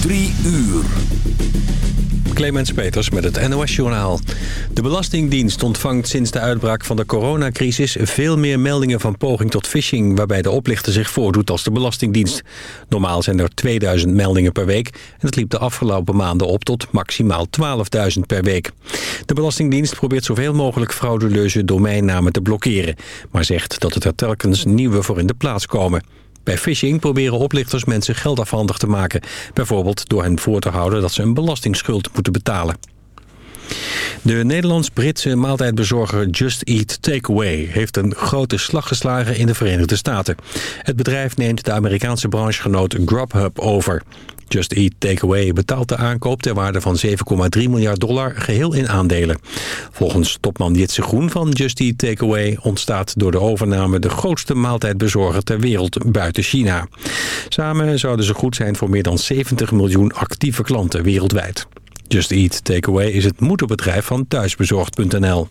Drie uur. Clemens Peters met het NOS-journaal. De Belastingdienst ontvangt sinds de uitbraak van de coronacrisis... veel meer meldingen van poging tot phishing... waarbij de oplichter zich voordoet als de Belastingdienst. Normaal zijn er 2000 meldingen per week... en dat liep de afgelopen maanden op tot maximaal 12.000 per week. De Belastingdienst probeert zoveel mogelijk frauduleuze domeinnamen te blokkeren... maar zegt dat het er telkens nieuwe voor in de plaats komen... Bij phishing proberen oplichters mensen geld afhandig te maken. Bijvoorbeeld door hen voor te houden dat ze een belastingsschuld moeten betalen. De Nederlands-Britse maaltijdbezorger Just Eat Takeaway heeft een grote slag geslagen in de Verenigde Staten. Het bedrijf neemt de Amerikaanse branchegenoot Grubhub over. Just Eat Takeaway betaalt de aankoop ter waarde van 7,3 miljard dollar geheel in aandelen. Volgens topman Jitse Groen van Just Eat Takeaway ontstaat door de overname de grootste maaltijdbezorger ter wereld buiten China. Samen zouden ze goed zijn voor meer dan 70 miljoen actieve klanten wereldwijd. Just Eat Takeaway is het moederbedrijf van thuisbezorgd.nl.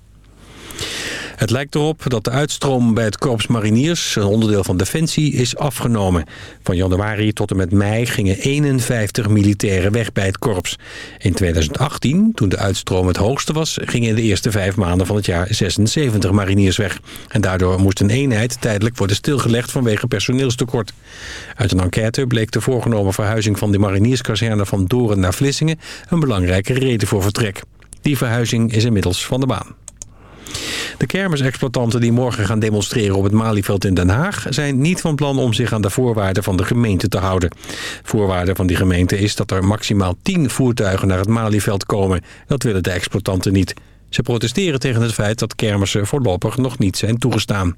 Het lijkt erop dat de uitstroom bij het Korps Mariniers, een onderdeel van Defensie, is afgenomen. Van januari tot en met mei gingen 51 militairen weg bij het korps. In 2018, toen de uitstroom het hoogste was, gingen in de eerste vijf maanden van het jaar 76 mariniers weg. En daardoor moest een eenheid tijdelijk worden stilgelegd vanwege personeelstekort. Uit een enquête bleek de voorgenomen verhuizing van de marinierskazerne van Doren naar Vlissingen een belangrijke reden voor vertrek. Die verhuizing is inmiddels van de baan. De kermisexploitanten die morgen gaan demonstreren op het Malieveld in Den Haag... zijn niet van plan om zich aan de voorwaarden van de gemeente te houden. Voorwaarde van die gemeente is dat er maximaal 10 voertuigen naar het Malieveld komen. Dat willen de exploitanten niet. Ze protesteren tegen het feit dat kermissen voorlopig nog niet zijn toegestaan.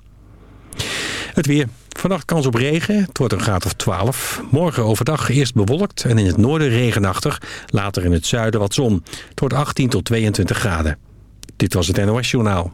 Het weer. Vannacht kans op regen. Het wordt een graad of 12. Morgen overdag eerst bewolkt en in het noorden regenachtig. Later in het zuiden wat zon. Het wordt 18 tot 22 graden. Dit was het NOS Journaal.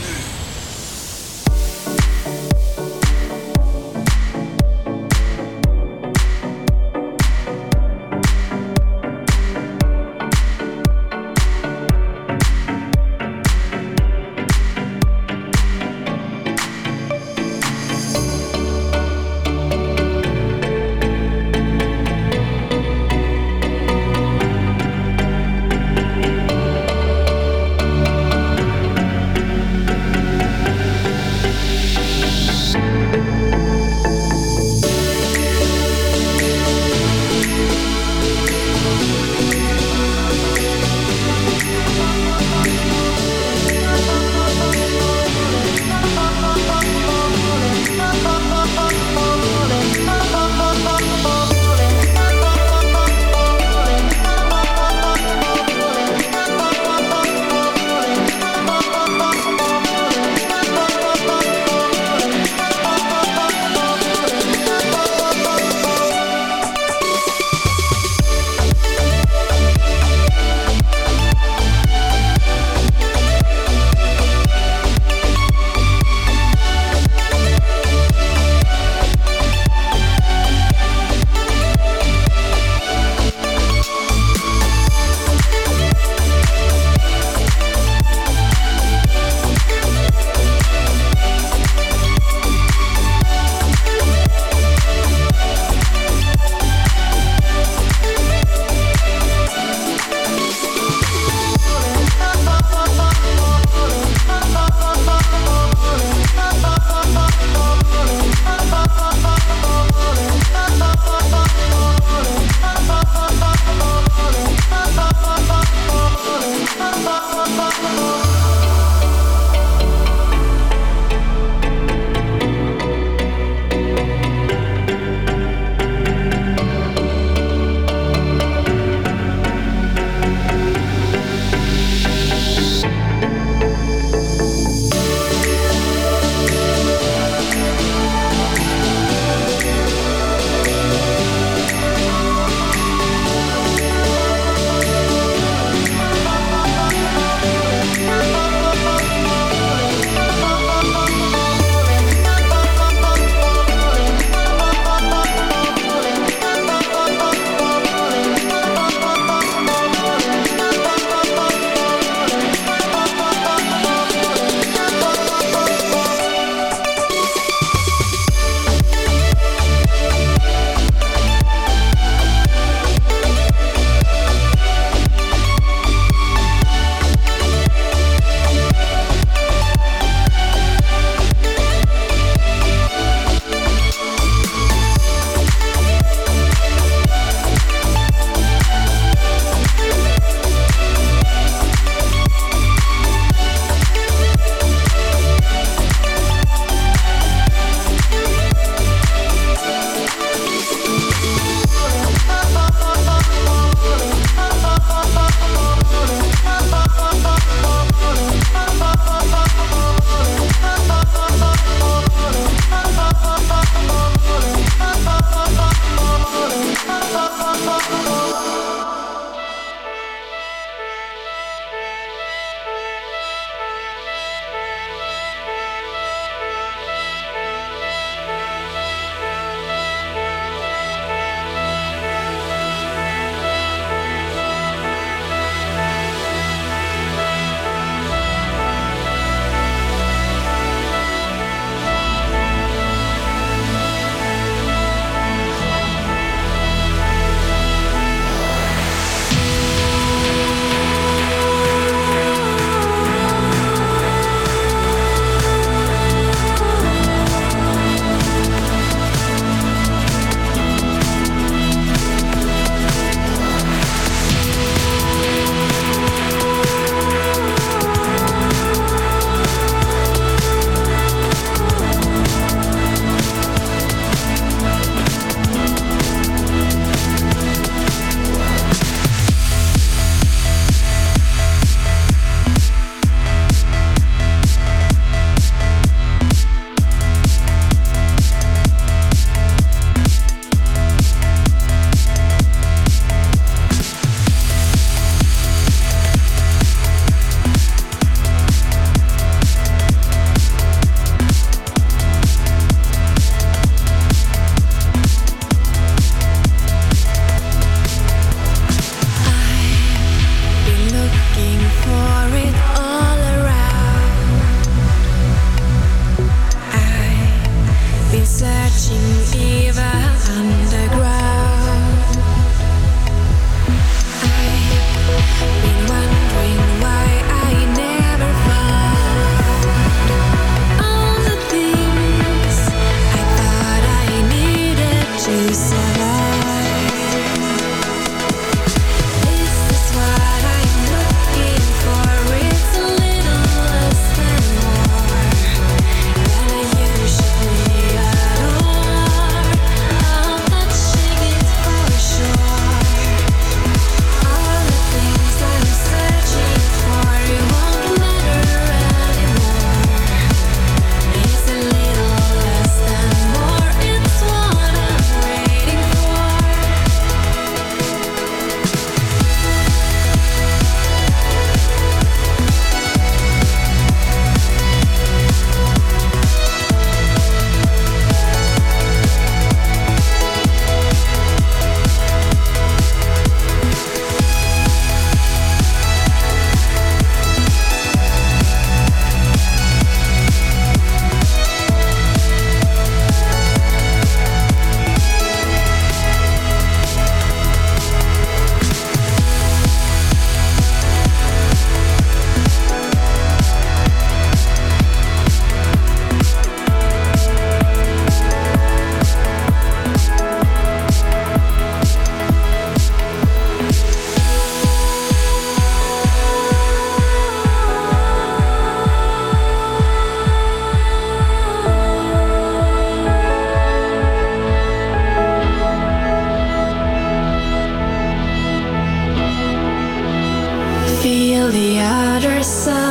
ourselves.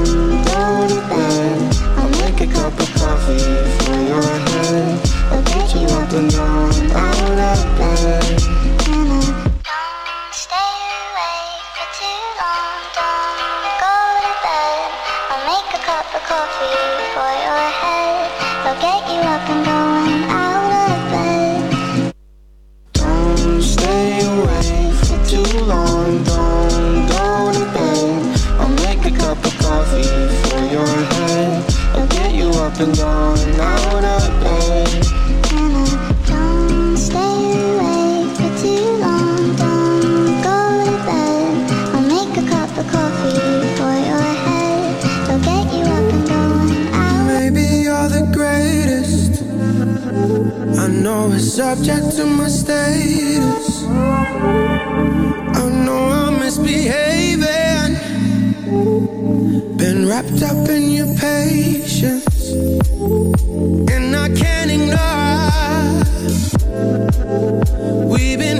I'll make a cup of coffee for your head. I'll get you up and down out of get you up and going of bed. Don't stay awake for too long. Don't go to bed. I'll make a cup of coffee for your head. I'll get you up and going out. Maybe you're the greatest. I know it's subject to my status. I know I'm misbehaving. Been wrapped up in your patience. And I can't ignore. We've been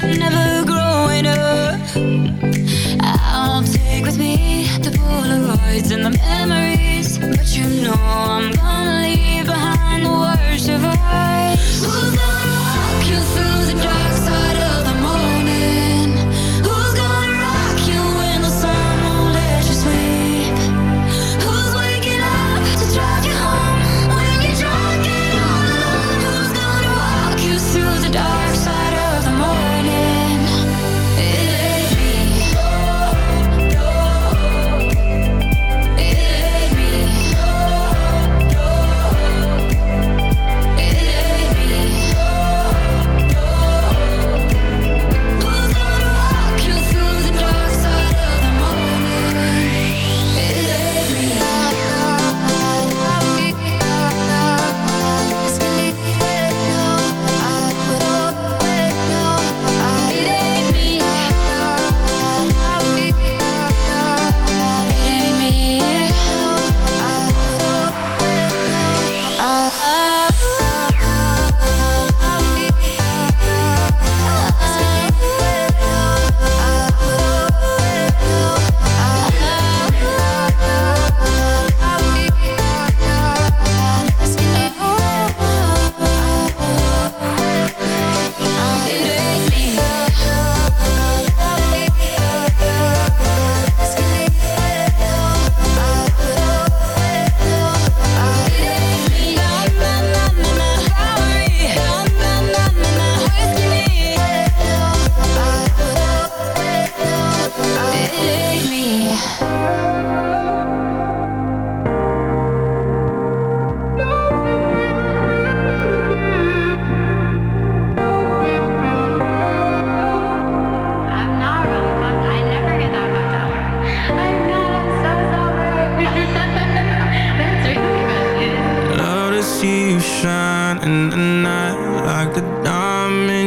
Never see you shine in the night like a diamond.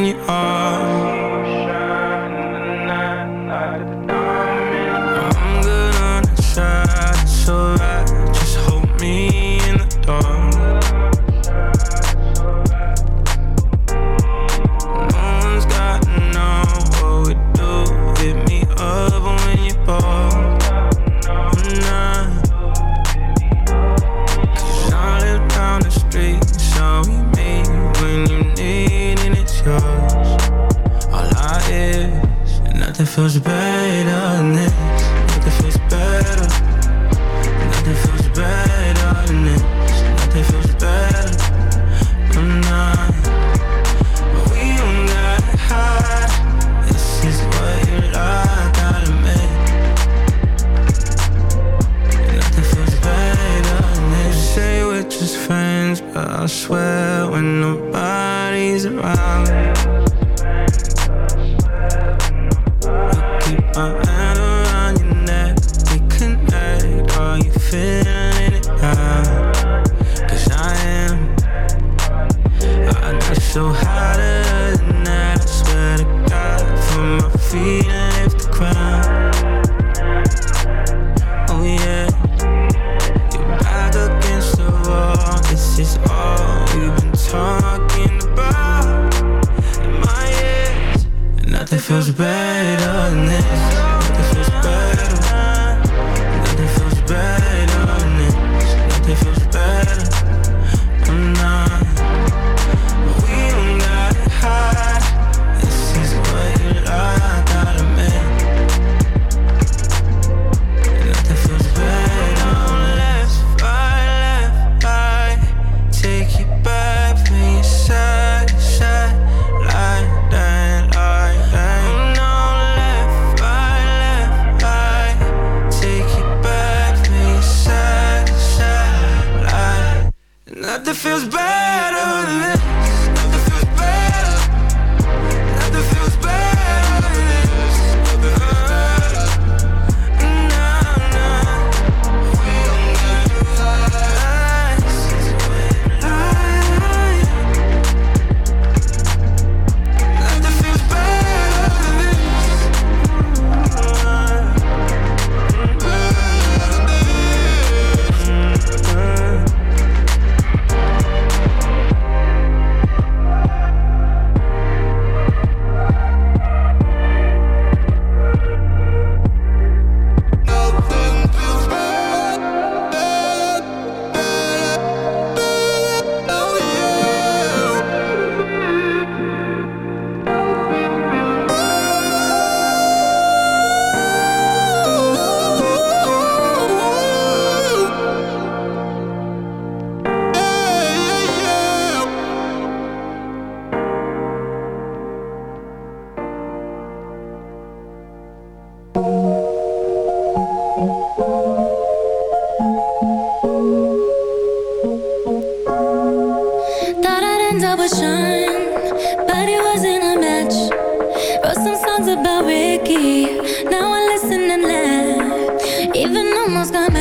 Even almost gone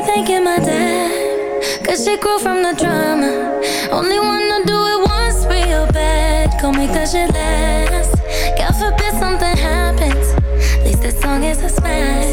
be thanking my dad Cause she grew from the drama. Only wanna do it once real bad. Call me cause she last. God forbid something happens. At least that song is a smash